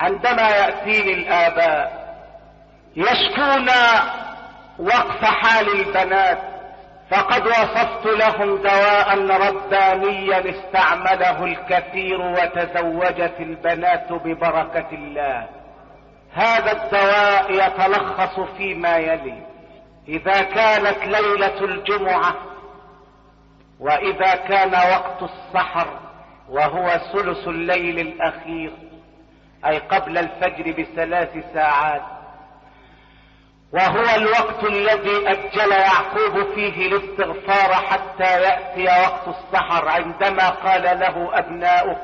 عندما يأتيني الآباء يشكون وقف حال البنات فقد وصفت لهم دواء ربانيا استعمله الكثير وتزوجت البنات ببركة الله. هذا الدواء يتلخص فيما يلي. إذا كانت ليلة الجمعة وإذا كان وقت السحر وهو ثلث الليل الأخير أي قبل الفجر بثلاث ساعات. وهو الوقت الذي أجل يعقوب فيه الاستغفار حتى يأتي وقت السحر عندما قال له أبناؤه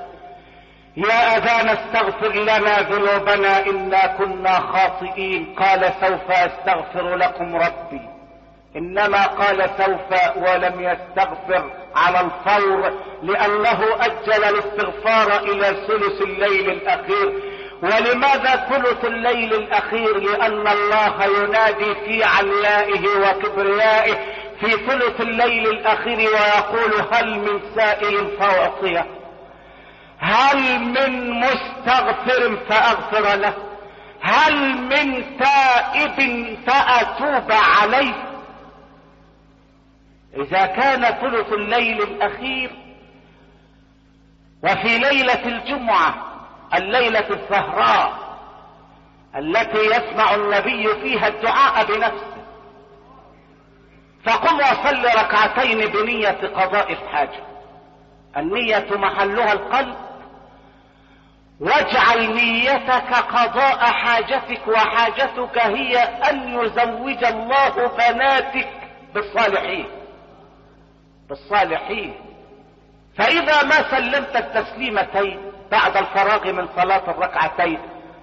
يا أبانا استغفر لنا ذنوبنا إنا كنا خاطئين قال سوف أستغفر لكم ربي. إنما قال سوف ولم يستغفر على الفور لأنه أجل الاستغفار إلى ثلث الليل الأخير. ولماذا ثلث الليل الأخير؟ لأن الله ينادي في علائه وكبريائه في ثلث الليل الأخير ويقول هل من سائل فأعطيه. هل من مستغفر فأغفر له. هل من تائب فأتوب عليه. إذا كان ثلث الليل الأخير وفي ليلة الجمعة الليلة السهراء التي يسمع النبي فيها الدعاء بنفسه. فقم وصل ركعتين بنية قضاء الحاجة. النية محلها القلب. واجعل نيتك قضاء حاجتك وحاجتك هي أن يزوج الله بناتك بالصالحين. بالصالحين. فإذا ما سلمت التسليمتين بعد الفراغ من صلاة الركعتين.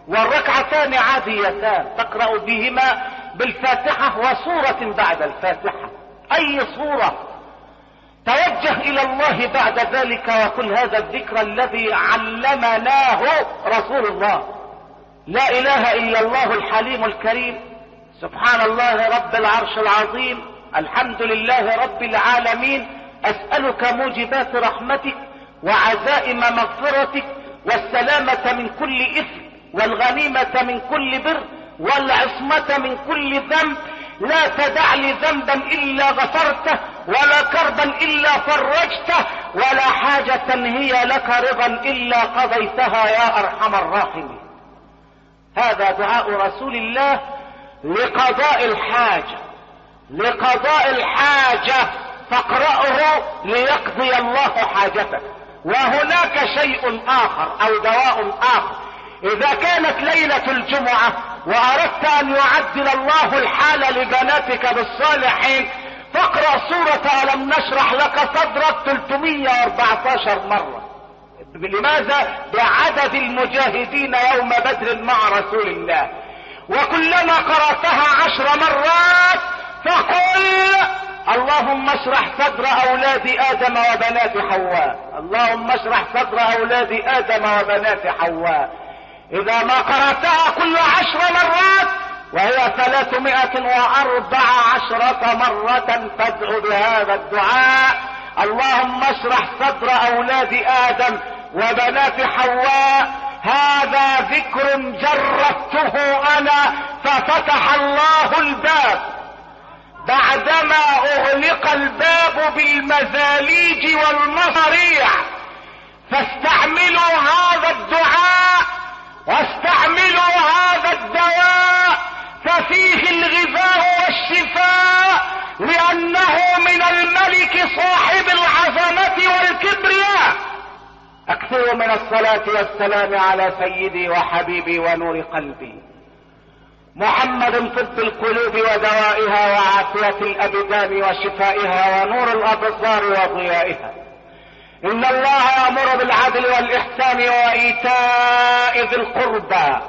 والركعتان عاديتان تقرأ بهما بالفاتحة وسورة بعد الفاتحة. أي سورة؟ توجه إلى الله بعد ذلك وقل هذا الذكر الذي علمناه رسول الله. لا إله إلا الله الحليم الكريم. سبحان الله رب العرش العظيم. الحمد لله رب العالمين. أسألك موجبات رحمتك. وعزائم مغفرتك والسلامة من كل إثم والغنيمة من كل بر والعصمة من كل ذنب لا تدع لي ذنبا إلا غفرته ولا كربا إلا فرجته ولا حاجة هي لك رضا إلا قضيتها يا أرحم الراحمين. هذا دعاء رسول الله لقضاء لقضاء لقضاء الحاجة فاقرأه ليقضي الله حاجتك وهناك شيء آخر أو دواء آخر. إذا كانت ليلة الجمعة وأردت أن يعدل الله الحال لبناتك بالصالحين فاقرأ سورة ألم نشرح لك صدرك 314 مرة. لماذا؟ بعدد المجاهدين يوم بدر مع رسول الله. وكلما قرأتها عشر مرات فقل اللهم اشرح صدر أولاد آدم وبنات حواء. اللهم اشرح صدر أولاد آدم وبنات حواء. إذا ما قرأتها كل عشر مرات وهي ثلاثمائة واربع عشرة مرة تدعو بهذا الدعاء. اللهم اشرح صدر أولاد آدم وبنات حواء. هذا ذكر جربته أنا ففتح الله الباب. اغلق الباب بالمزاليج والمصاريع. فاستعملوا هذا الدعاء واستعملوا هذا الدواء ففيه الغذاء والشفاء لأنه من الملك صاحب العظمة والكبرياء. أكثروا من الصلاة والسلام على سيدي وحبيبي ونور قلبي. محمد طب القلوب ودوائها وعافية الأبدان وشفائها ونور الأبصار وضيائها. إن الله يأمر بالعدل والإحسان وإيتاء ذي القربى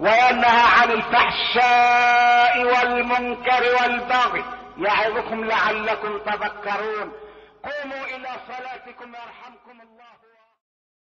وينهى عن الفحشاء والمنكر والبغي يعظكم لعلكم تذكرون. قوموا إلى صلاتكم يرحمكم الله.